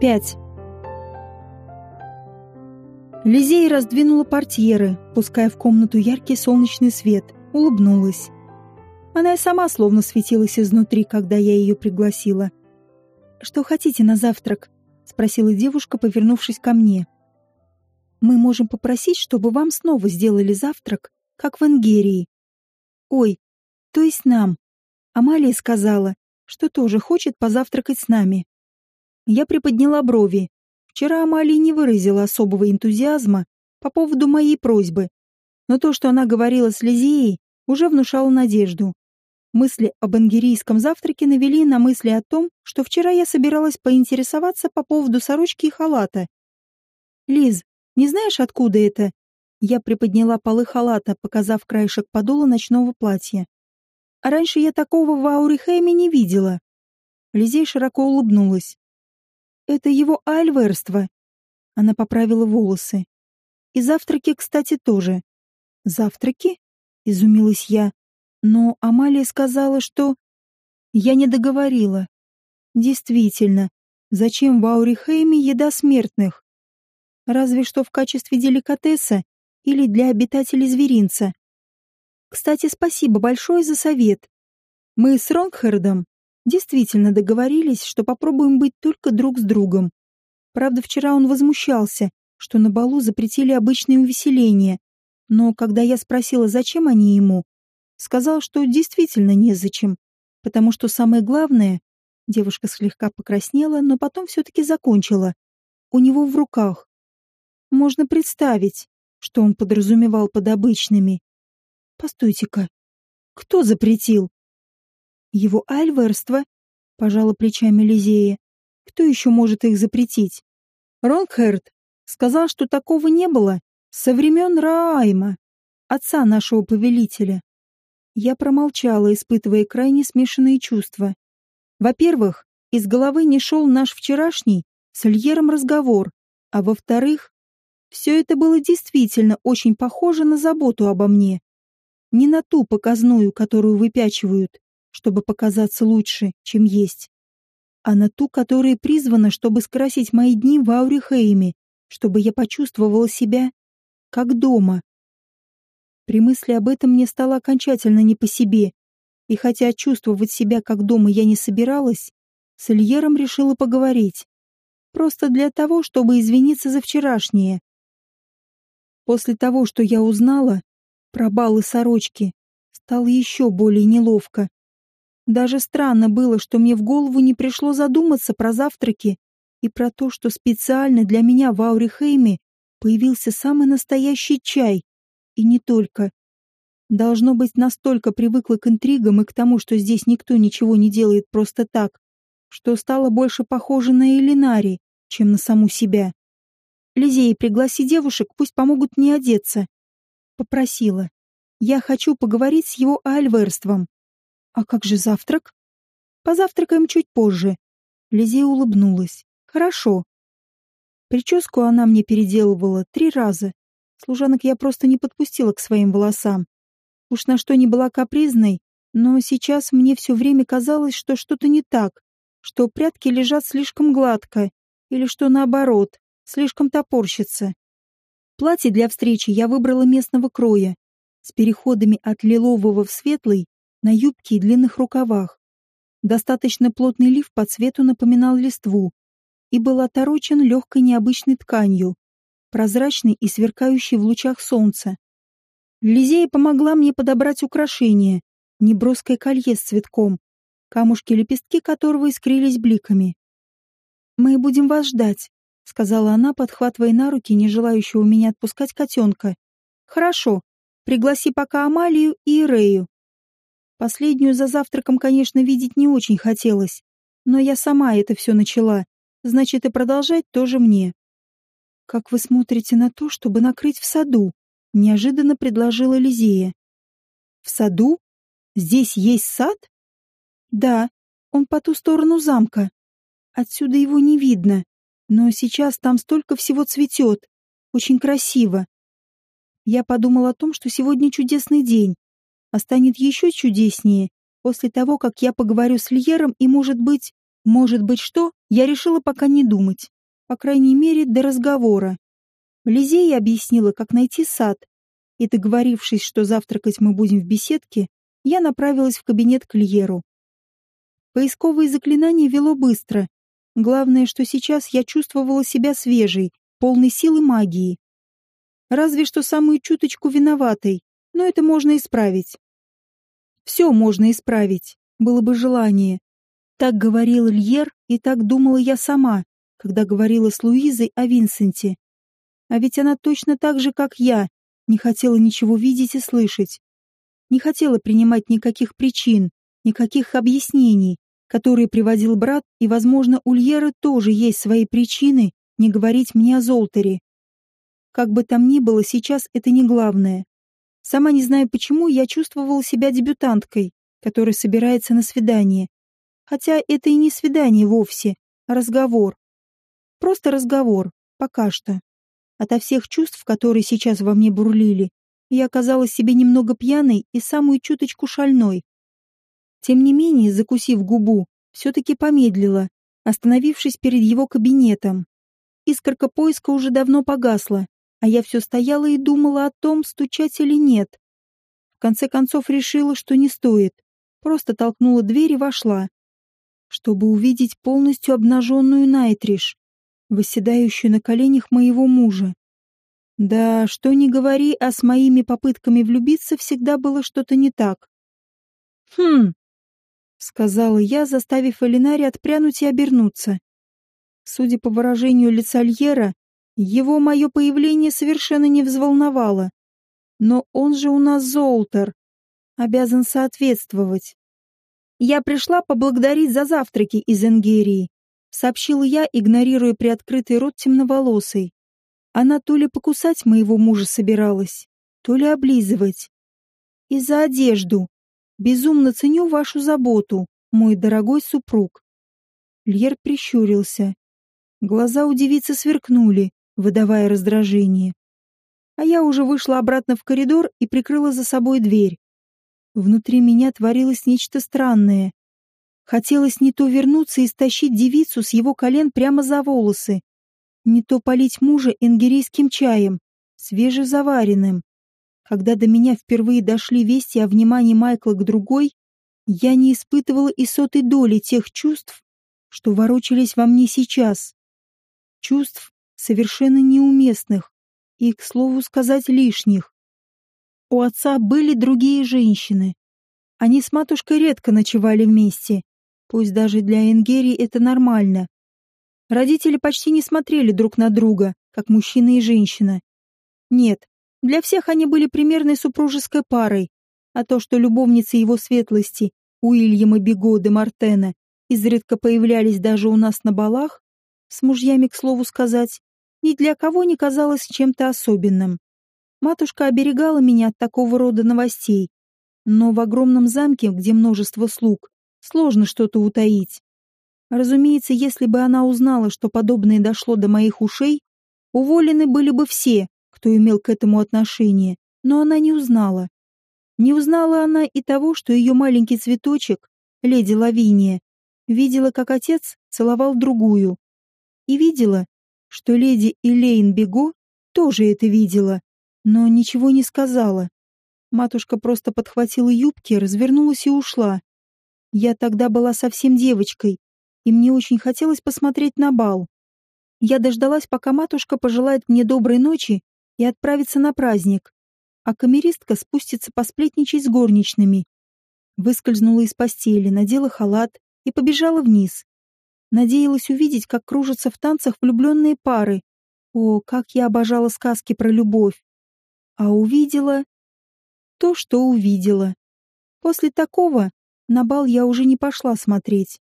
5. Лизей раздвинула портьеры, пуская в комнату яркий солнечный свет, улыбнулась. Она и сама словно светилась изнутри, когда я ее пригласила. «Что хотите на завтрак?» — спросила девушка, повернувшись ко мне. «Мы можем попросить, чтобы вам снова сделали завтрак, как в Ингерии». «Ой, то есть нам». Амалия сказала, что тоже хочет позавтракать с нами. Я приподняла брови. Вчера Амалия не выразила особого энтузиазма по поводу моей просьбы, но то, что она говорила с Лизеей, уже внушало надежду. Мысли об ангерийском завтраке навели на мысли о том, что вчера я собиралась поинтересоваться по поводу сорочки и халата. «Лиз, не знаешь, откуда это?» Я приподняла полы халата, показав краешек подола ночного платья. А раньше я такого в Аурихейме не видела. Лизей широко улыбнулась. Это его альверство. Она поправила волосы. И завтраки, кстати, тоже. Завтраки? Изумилась я. Но Амалия сказала, что... Я не договорила. Действительно, зачем в Аурихейме еда смертных? Разве что в качестве деликатеса или для обитателей зверинца. Кстати, спасибо большое за совет. Мы с Ронгхардом действительно договорились, что попробуем быть только друг с другом. Правда, вчера он возмущался, что на балу запретили обычные увеселения, но когда я спросила, зачем они ему, сказал, что действительно незачем, потому что самое главное, девушка слегка покраснела, но потом все-таки закончила, у него в руках. Можно представить, что он подразумевал под обычными. Постойте-ка, кто запретил? Его альверство, пожала плечами Лизея. Кто еще может их запретить? Ронгхерд сказал, что такого не было со времен Раайма, отца нашего повелителя. Я промолчала, испытывая крайне смешанные чувства. Во-первых, из головы не шел наш вчерашний с Льером разговор, а во-вторых, все это было действительно очень похоже на заботу обо мне. Не на ту показную, которую выпячивают, чтобы показаться лучше, чем есть, а на ту, которая призвана, чтобы скрасить мои дни в Аурихейме, чтобы я почувствовала себя как дома. При мысли об этом мне стало окончательно не по себе, и хотя чувствовать себя как дома я не собиралась, с Ильером решила поговорить. Просто для того, чтобы извиниться за вчерашнее. После того, что я узнала про баллы сорочки, стало еще более неловко. Даже странно было, что мне в голову не пришло задуматься про завтраки и про то, что специально для меня в Аурихейме появился самый настоящий чай. И не только. Должно быть, настолько привыкла к интригам и к тому, что здесь никто ничего не делает просто так, что стала больше похожа на Элинари, чем на саму себя. «Лизей, пригласи девушек, пусть помогут мне одеться», — попросила. «Я хочу поговорить с его альверством». «А как же завтрак?» «Позавтракаем чуть позже». Лизея улыбнулась. «Хорошо». Прическу она мне переделывала три раза. Служанок я просто не подпустила к своим волосам. Уж на что не была капризной, но сейчас мне все время казалось, что что-то не так, что прядки лежат слишком гладко, или что наоборот, слишком топорщится. Платье для встречи я выбрала местного кроя, с переходами от лилового в светлый на юбке и длинных рукавах. Достаточно плотный лиф по цвету напоминал листву и был оторочен легкой необычной тканью, прозрачной и сверкающей в лучах солнца. Лизея помогла мне подобрать украшение, неброское колье с цветком, камушки-лепестки которого искрились бликами. «Мы будем вас ждать», — сказала она, подхватывая на руки не желающего меня отпускать котенка. «Хорошо. Пригласи пока Амалию и Ирею. Последнюю за завтраком, конечно, видеть не очень хотелось, но я сама это все начала, значит, и продолжать тоже мне. «Как вы смотрите на то, чтобы накрыть в саду?» — неожиданно предложила Лизея. «В саду? Здесь есть сад?» «Да, он по ту сторону замка. Отсюда его не видно, но сейчас там столько всего цветет. Очень красиво. Я подумал о том, что сегодня чудесный день, а станет еще чудеснее после того, как я поговорю с Льером и, может быть, Может быть, что? Я решила пока не думать. По крайней мере, до разговора. Лизея объяснила, как найти сад, и, договорившись, что завтракать мы будем в беседке, я направилась в кабинет к Льеру. Поисковые заклинания вело быстро. Главное, что сейчас я чувствовала себя свежей, полной силы магии. Разве что самую чуточку виноватой, но это можно исправить. Все можно исправить, было бы желание. Так говорил Льер, и так думала я сама, когда говорила с Луизой о Винсенте. А ведь она точно так же, как я, не хотела ничего видеть и слышать. Не хотела принимать никаких причин, никаких объяснений, которые приводил брат, и, возможно, у Льера тоже есть свои причины не говорить мне о Золтере. Как бы там ни было, сейчас это не главное. Сама не знаю почему, я чувствовала себя дебютанткой, которая собирается на свидание. Хотя это и не свидание вовсе, а разговор. Просто разговор, пока что. Ото всех чувств, которые сейчас во мне бурлили, я оказалась себе немного пьяной и самую чуточку шальной. Тем не менее, закусив губу, все-таки помедлила, остановившись перед его кабинетом. Искорка поиска уже давно погасла, а я все стояла и думала о том, стучать или нет. В конце концов решила, что не стоит. Просто толкнула дверь и вошла. Чтобы увидеть полностью обнаженную Найтриш, восседающую на коленях моего мужа. Да, что ни говори, а с моими попытками влюбиться всегда было что-то не так. «Хм», — сказала я, заставив Элинари отпрянуть и обернуться. Судя по выражению лица Льера, его мое появление совершенно не взволновало. Но он же у нас Золтер, обязан соответствовать. Я пришла поблагодарить за завтраки из Энгерии, сообщила я, игнорируя приоткрытый рот темноволосой. Она то ли покусать моего мужа собиралась, то ли облизывать. И за одежду. Безумно ценю вашу заботу, мой дорогой супруг. Льер прищурился. Глаза у девицы сверкнули, выдавая раздражение. А я уже вышла обратно в коридор и прикрыла за собой дверь. Внутри меня творилось нечто странное. Хотелось не то вернуться и стащить девицу с его колен прямо за волосы, не то полить мужа энгерийским чаем, свежезаваренным. Когда до меня впервые дошли вести о внимании Майкла к другой, я не испытывала и сотой доли тех чувств, что ворочались во мне сейчас. Чувств, совершенно неуместных и, к слову сказать, лишних. У отца были другие женщины. Они с матушкой редко ночевали вместе. Пусть даже для Энгерии это нормально. Родители почти не смотрели друг на друга, как мужчина и женщина. Нет, для всех они были примерной супружеской парой, а то, что любовницы его светлости, Уильяма Бего де Мартена, изредка появлялись даже у нас на балах, с мужьями, к слову сказать, ни для кого не казалось чем-то особенным. Матушка оберегала меня от такого рода новостей, но в огромном замке, где множество слуг, сложно что-то утаить. Разумеется, если бы она узнала, что подобное дошло до моих ушей, уволены были бы все, кто имел к этому отношение, но она не узнала. Не узнала она и того, что ее маленький цветочек, леди Лавиния, видела, как отец целовал другую. И видела, что леди Элейн Бего тоже это видела, но ничего не сказала. Матушка просто подхватила юбки, развернулась и ушла. Я тогда была совсем девочкой, и мне очень хотелось посмотреть на бал. Я дождалась, пока матушка пожелает мне доброй ночи и отправится на праздник, а камеристка спустится посплетничать с горничными. Выскользнула из постели, надела халат и побежала вниз. Надеялась увидеть, как кружатся в танцах влюбленные пары. О, как я обожала сказки про любовь. А увидела... То, что увидела. После такого на бал я уже не пошла смотреть.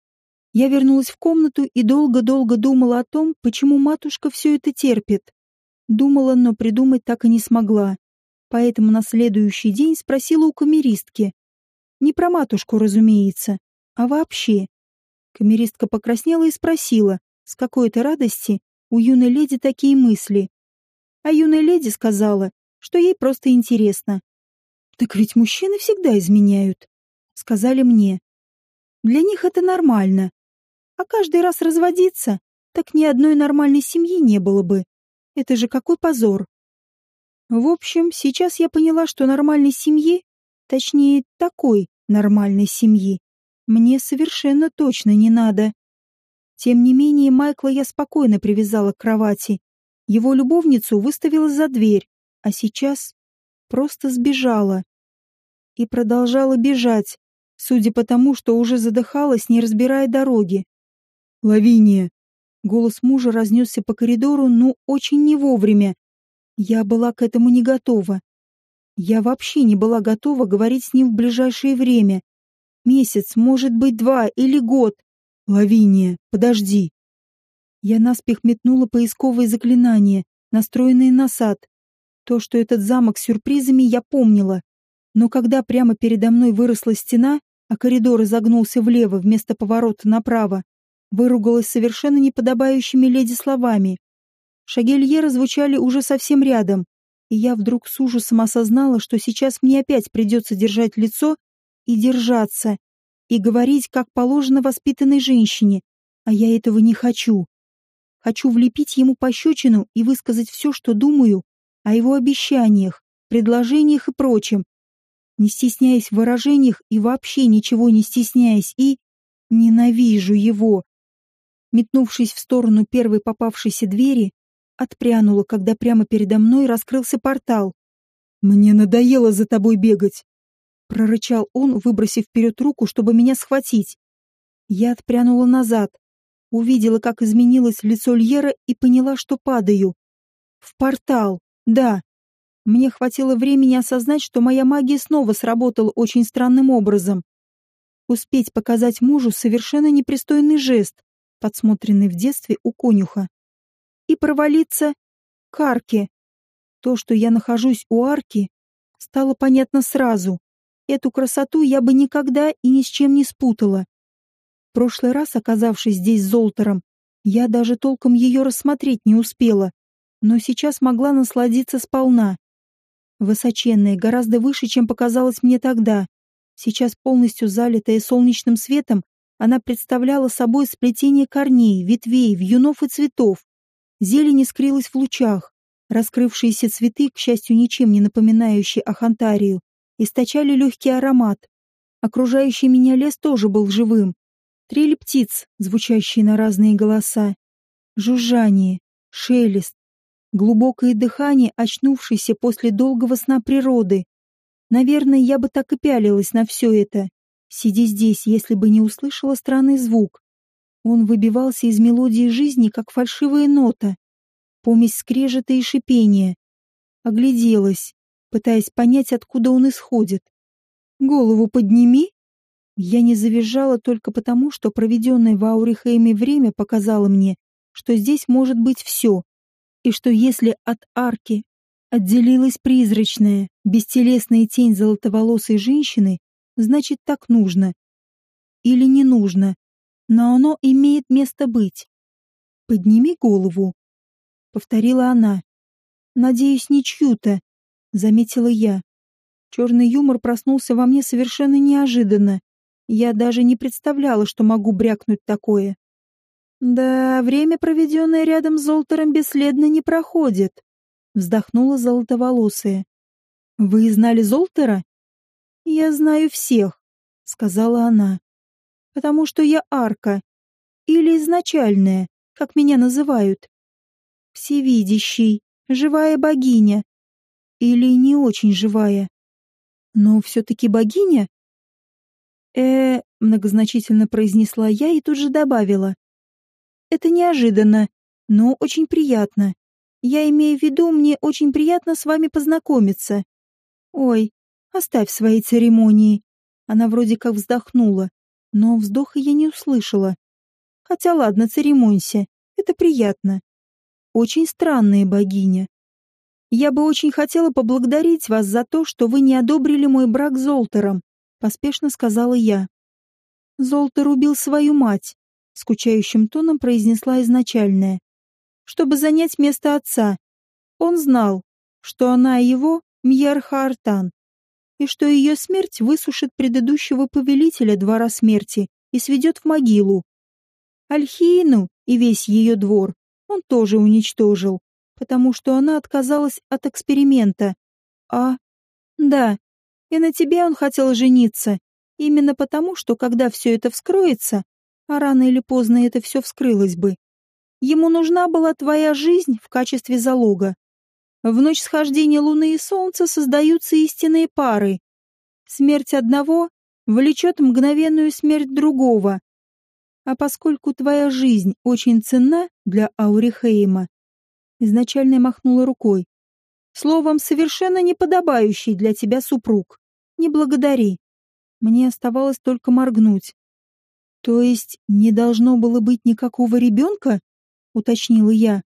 Я вернулась в комнату и долго-долго думала о том, почему матушка все это терпит. Думала, но придумать так и не смогла. Поэтому на следующий день спросила у камеристки. Не про матушку, разумеется, а вообще. Камеристка покраснела и спросила, с какой-то радости у юной леди такие мысли. А юная леди сказала, что ей просто интересно. «Так ведь мужчины всегда изменяют», — сказали мне. «Для них это нормально. А каждый раз разводиться, так ни одной нормальной семьи не было бы. Это же какой позор. В общем, сейчас я поняла, что нормальной семьи, точнее, такой нормальной семьи, мне совершенно точно не надо. Тем не менее, Майкла я спокойно привязала к кровати. Его любовницу выставила за дверь, а сейчас просто сбежала. И продолжала бежать, судя по тому, что уже задыхалась, не разбирая дороги. «Лавиния!» Голос мужа разнесся по коридору, но очень не вовремя. Я была к этому не готова. Я вообще не была готова говорить с ним в ближайшее время. Месяц, может быть, два или год. Лавиния, подожди. Я наспех метнула поисковые заклинания, настроенные на сад. То, что этот замок с сюрпризами, я помнила. Но когда прямо передо мной выросла стена, а коридор изогнулся влево вместо поворота направо, выругалась совершенно неподобающими леди словами. Шаги Льера звучали уже совсем рядом, и я вдруг с ужасом осознала, что сейчас мне опять придется держать лицо и держаться, и говорить, как положено воспитанной женщине, а я этого не хочу. Хочу влепить ему пощечину и высказать все, что думаю о его обещаниях, предложениях и прочем, не стесняясь в выражениях и вообще ничего не стесняясь, и ненавижу его. Метнувшись в сторону первой попавшейся двери, отпрянула, когда прямо передо мной раскрылся портал. «Мне надоело за тобой бегать!» Прорычал он, выбросив вперед руку, чтобы меня схватить. Я отпрянула назад, увидела, как изменилось лицо Льера и поняла, что падаю. В портал, да. Мне хватило времени осознать, что моя магия снова сработала очень странным образом. Успеть показать мужу совершенно непристойный жест, подсмотренный в детстве у конюха и провалиться к арке. То, что я нахожусь у арки, стало понятно сразу. Эту красоту я бы никогда и ни с чем не спутала. В прошлый раз, оказавшись здесь с Золтером, я даже толком ее рассмотреть не успела, но сейчас могла насладиться сполна. Высоченная, гораздо выше, чем показалось мне тогда. Сейчас полностью залитая солнечным светом, она представляла собой сплетение корней, ветвей, вьюнов и цветов. Зелень искрилась в лучах. Раскрывшиеся цветы, к счастью, ничем не напоминающие ахантарию, источали легкий аромат. Окружающий меня лес тоже был живым. Трели птиц, звучащие на разные голоса. Жужжание, шелест, глубокое дыхание, очнувшееся после долгого сна природы. Наверное, я бы так и пялилась на все это, сидя здесь, если бы не услышала странный звук. Он выбивался из мелодии жизни, как фальшивая нота. Помесь скрежета и шипения. Огляделась, пытаясь понять, откуда он исходит. «Голову подними!» Я не завизжала только потому, что проведенное в Аурихейме время показало мне, что здесь может быть все, и что если от арки отделилась призрачная, бестелесная тень золотоволосой женщины, значит так нужно. Или не нужно но оно имеет место быть. Подними голову, повторила она. Надеюсь, не чью-то, заметила я. Черный юмор проснулся во мне совершенно неожиданно. Я даже не представляла, что могу брякнуть такое. Да, время, проведенное рядом с Золтером, бесследно не проходит, вздохнула золотоволосая. Вы знали Золтера? Я знаю всех, сказала она потому что я арка. Или изначальная, как меня называют. Всевидящий, живая богиня. Или не очень живая. Но все-таки богиня? э многозначительно произнесла я и тут же добавила. Это неожиданно, но очень приятно. Я имею в виду, мне очень приятно с вами познакомиться. Ой, оставь свои церемонии. Она вроде как вздохнула но вздоха я не услышала. Хотя ладно, церемонься, это приятно. Очень странная богиня. Я бы очень хотела поблагодарить вас за то, что вы не одобрили мой брак с Золтером, поспешно сказала я. Золтер убил свою мать, скучающим тоном произнесла изначальная. Чтобы занять место отца. Он знал, что она его Мьерха Артан, и что ее смерть высушит предыдущего повелителя двора смерти и сведет в могилу. Альхиину и весь ее двор он тоже уничтожил, потому что она отказалась от эксперимента. А... Да, и на тебе он хотел жениться, именно потому, что когда все это вскроется, а рано или поздно это все вскрылось бы, ему нужна была твоя жизнь в качестве залога. В ночь схождения Луны и Солнца создаются истинные пары. Смерть одного влечет мгновенную смерть другого. А поскольку твоя жизнь очень ценна для Аурихейма, изначально махнула рукой. Словом, совершенно неподобающий для тебя супруг. Не благодари. Мне оставалось только моргнуть. То есть не должно было быть никакого ребенка? Уточнила я.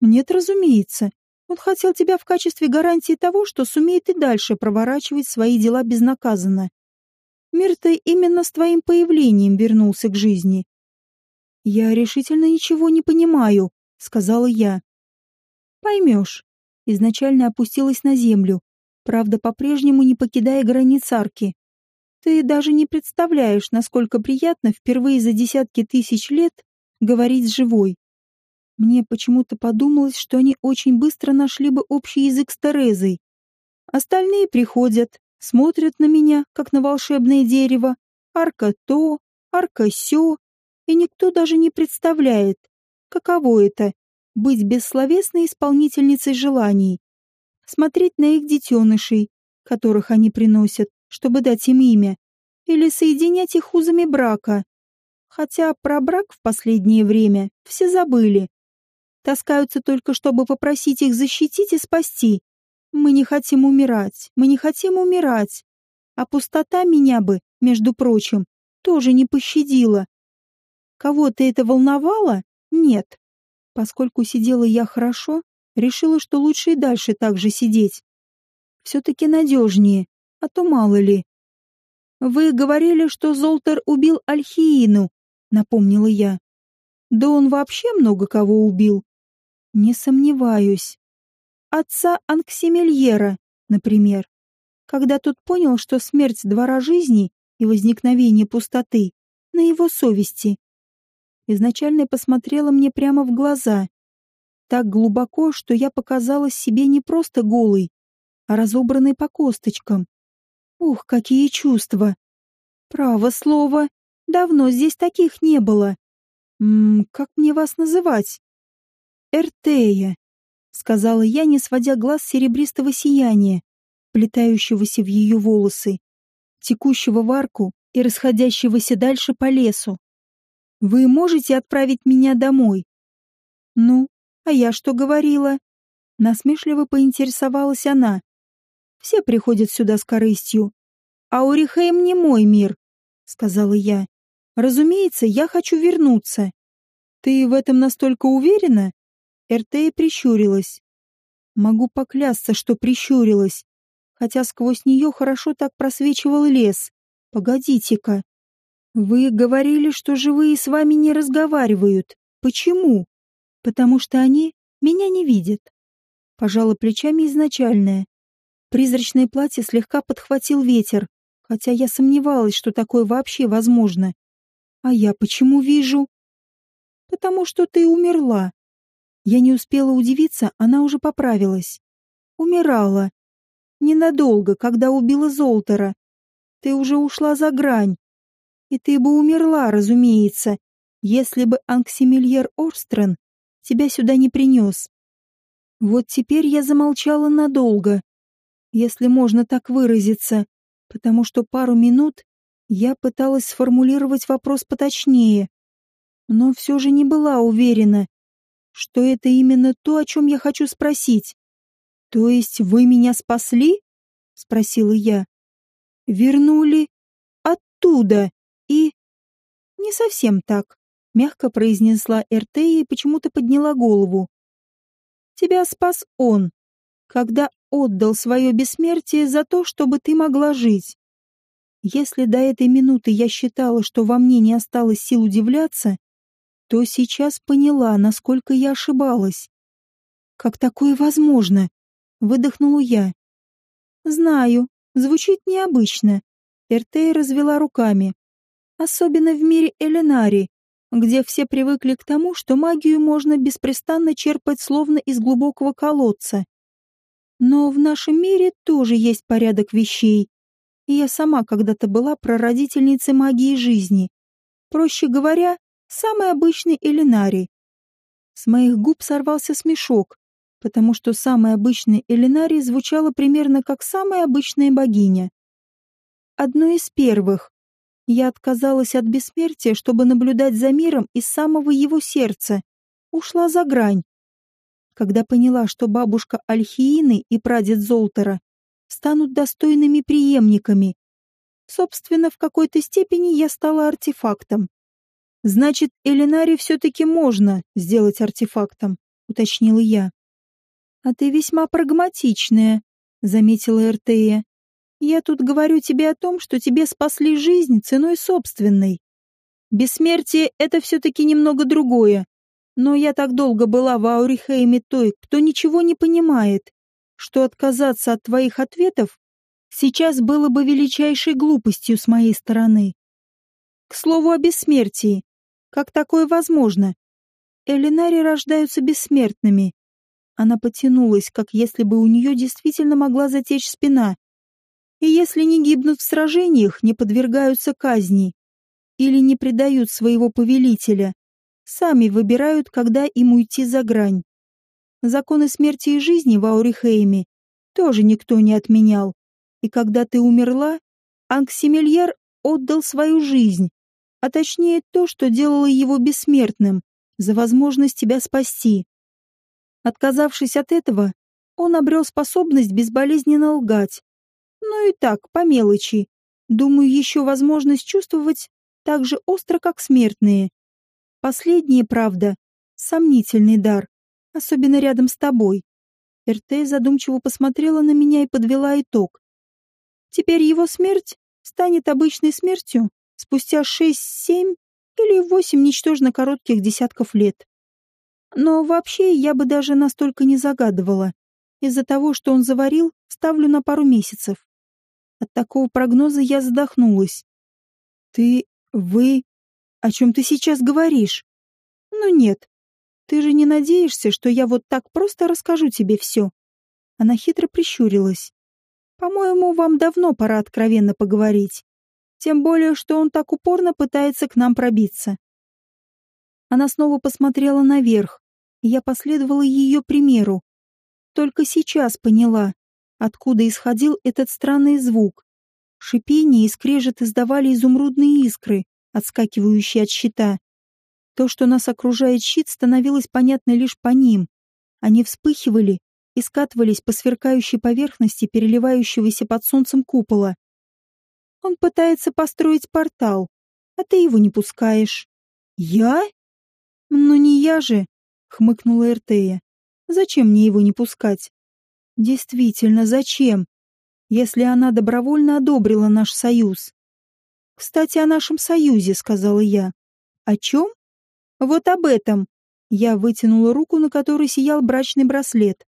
Нет, разумеется. Он хотел тебя в качестве гарантии того, что сумеет и дальше проворачивать свои дела безнаказанно. Мир-то именно с твоим появлением вернулся к жизни. Я решительно ничего не понимаю, сказала я. Поймешь. Изначально опустилась на землю, правда, по-прежнему не покидая границ арки. Ты даже не представляешь, насколько приятно впервые за десятки тысяч лет говорить с живой. Мне почему-то подумалось, что они очень быстро нашли бы общий язык с Терезой. Остальные приходят, смотрят на меня, как на волшебное дерево, арка то, арка сё, и никто даже не представляет, каково это — быть бессловесной исполнительницей желаний, смотреть на их детенышей, которых они приносят, чтобы дать им имя, или соединять их узами брака. Хотя про брак в последнее время все забыли. Таскаются только, чтобы попросить их защитить и спасти. Мы не хотим умирать, мы не хотим умирать. А пустота меня бы, между прочим, тоже не пощадила. Кого-то это волновало? Нет. Поскольку сидела я хорошо, решила, что лучше и дальше так же сидеть. Все-таки надежнее, а то мало ли. «Вы говорили, что Золтер убил Альхиину», — напомнила я. «Да он вообще много кого убил». Не сомневаюсь. Отца Анксимельера, например. Когда тот понял, что смерть двора жизни и возникновение пустоты на его совести. Изначально посмотрела мне прямо в глаза. Так глубоко, что я показалась себе не просто голой, а разобранной по косточкам. Ух, какие чувства! Право слово, давно здесь таких не было. Ммм, как мне вас называть? «Эртея», — сказала я, не сводя глаз серебристого сияния, плетающегося в ее волосы, текущего в арку и расходящегося дальше по лесу. «Вы можете отправить меня домой?» «Ну, а я что говорила?» Насмешливо поинтересовалась она. «Все приходят сюда с корыстью. А Урихейм не мой мир», — сказала я. «Разумеется, я хочу вернуться». «Ты в этом настолько уверена?» Эртея прищурилась. Могу поклясться, что прищурилась, хотя сквозь нее хорошо так просвечивал лес. Погодите-ка. Вы говорили, что живые с вами не разговаривают. Почему? Потому что они меня не видят. Пожала плечами изначальная. Призрачное платье слегка подхватил ветер, хотя я сомневалась, что такое вообще возможно. А я почему вижу? Потому что ты умерла. Я не успела удивиться, она уже поправилась. Умирала. Ненадолго, когда убила Золтера. Ты уже ушла за грань. И ты бы умерла, разумеется, если бы Анксимильер Орстрен тебя сюда не принес. Вот теперь я замолчала надолго, если можно так выразиться, потому что пару минут я пыталась сформулировать вопрос поточнее, но все же не была уверена, что это именно то, о чем я хочу спросить. То есть вы меня спасли? Спросила я. Вернули оттуда и... Не совсем так, мягко произнесла РТ и почему-то подняла голову. Тебя спас он, когда отдал свое бессмертие за то, чтобы ты могла жить. Если до этой минуты я считала, что во мне не осталось сил удивляться, то сейчас поняла, насколько я ошибалась. «Как такое возможно?» — выдохнула я. «Знаю, звучит необычно». Эртея развела руками. «Особенно в мире Эленари, где все привыкли к тому, что магию можно беспрестанно черпать словно из глубокого колодца. Но в нашем мире тоже есть порядок вещей, я сама когда-то была прародительницей магии жизни. Проще говоря, самый обычный Элинари. С моих губ сорвался смешок, потому что самый обычный Элинари звучало примерно как самая обычная богиня. Одной из первых. Я отказалась от бессмертия, чтобы наблюдать за миром из самого его сердца. Ушла за грань. Когда поняла, что бабушка Альхиины и прадед Золтера станут достойными преемниками. Собственно, в какой-то степени я стала артефактом. Значит, Элинаре все-таки можно сделать артефактом, уточнила я. А ты весьма прагматичная, заметила Эртея. Я тут говорю тебе о том, что тебе спасли жизнь ценой собственной. Бессмертие — это все-таки немного другое. Но я так долго была в Аурихейме той, кто ничего не понимает что отказаться от твоих ответов сейчас было бы величайшей глупостью с моей стороны. К слову о бессмертии. Как такое возможно? Элинари рождаются бессмертными. Она потянулась, как если бы у нее действительно могла затечь спина. И если не гибнут в сражениях, не подвергаются казни или не предают своего повелителя, сами выбирают, когда им уйти за грань. Законы смерти и жизни в Аурихейме тоже никто не отменял. И когда ты умерла, Анксимильер отдал свою жизнь, а точнее то, что делало его бессмертным, за возможность тебя спасти. Отказавшись от этого, он обрел способность безболезненно лгать. Ну и так, по мелочи. Думаю, еще возможность чувствовать так же остро, как смертные. Последнее, правда, сомнительный дар особенно рядом с тобой. РТ задумчиво посмотрела на меня и подвела итог. Теперь его смерть станет обычной смертью спустя шесть, семь или восемь ничтожно коротких десятков лет. Но вообще я бы даже настолько не загадывала. Из-за того, что он заварил, ставлю на пару месяцев. От такого прогноза я задохнулась. Ты, вы... О чем ты сейчас говоришь? Ну нет, ты же не надеешься, что я вот так просто расскажу тебе все?» Она хитро прищурилась. «По-моему, вам давно пора откровенно поговорить. Тем более, что он так упорно пытается к нам пробиться». Она снова посмотрела наверх, и я последовала ее примеру. Только сейчас поняла, откуда исходил этот странный звук. Шипение и скрежет издавали изумрудные искры, отскакивающие от щита. То, что нас окружает щит, становилось понятно лишь по ним. Они вспыхивали и скатывались по сверкающей поверхности переливающегося под солнцем купола. Он пытается построить портал, а ты его не пускаешь. Я? Ну не я же, хмыкнула Эртея. Зачем мне его не пускать? Действительно, зачем? Если она добровольно одобрила наш союз. Кстати, о нашем союзе, сказала я. О чем? Вот об этом. Я вытянула руку, на которой сиял брачный браслет.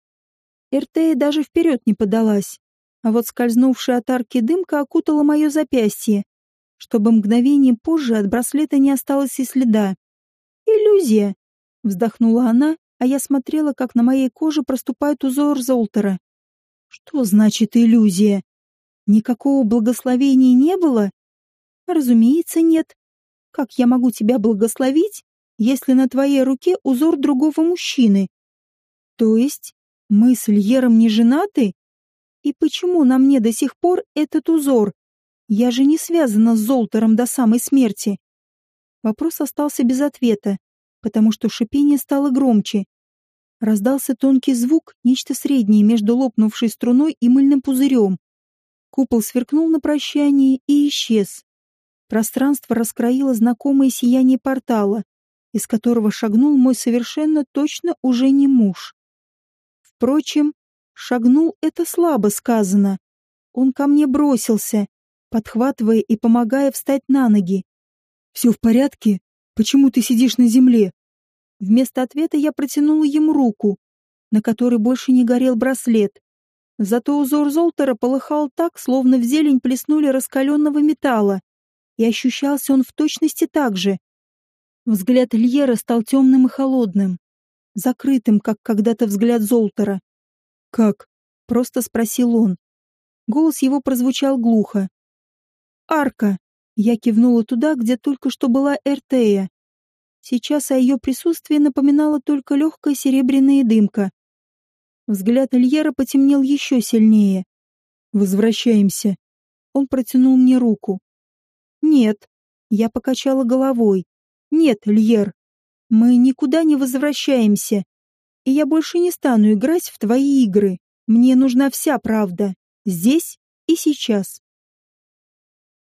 Эртея даже вперед не подалась, а вот скользнувшая от арки дымка окутала мое запястье, чтобы мгновение позже от браслета не осталось и следа. «Иллюзия!» — вздохнула она, а я смотрела, как на моей коже проступает узор Золтера. «Что значит иллюзия? Никакого благословения не было?» «Разумеется, нет. Как я могу тебя благословить, если на твоей руке узор другого мужчины? То есть мы с Льером не женаты? И почему на мне до сих пор этот узор? Я же не связана с Золтером до самой смерти. Вопрос остался без ответа, потому что шипение стало громче. Раздался тонкий звук, нечто среднее между лопнувшей струной и мыльным пузырем. Купол сверкнул на прощание и исчез. Пространство раскроило знакомое сияние портала, из которого шагнул мой совершенно точно уже не муж. Впрочем, шагнул это слабо сказано. Он ко мне бросился, подхватывая и помогая встать на ноги. «Все в порядке? Почему ты сидишь на земле?» Вместо ответа я протянула ему руку, на которой больше не горел браслет. Зато узор Золтера полыхал так, словно в зелень плеснули раскаленного металла, и ощущался он в точности так же. Взгляд Льера стал темным и холодным, закрытым, как когда-то взгляд Золтера. «Как?» — просто спросил он. Голос его прозвучал глухо. «Арка!» — я кивнула туда, где только что была Эртея. Сейчас о ее присутствии напоминала только легкая серебряная дымка. Взгляд Ильера потемнел еще сильнее. «Возвращаемся». Он протянул мне руку. «Нет». Я покачала головой. «Нет, Льер, мы никуда не возвращаемся. И я больше не стану играть в твои игры. Мне нужна вся правда. Здесь и сейчас».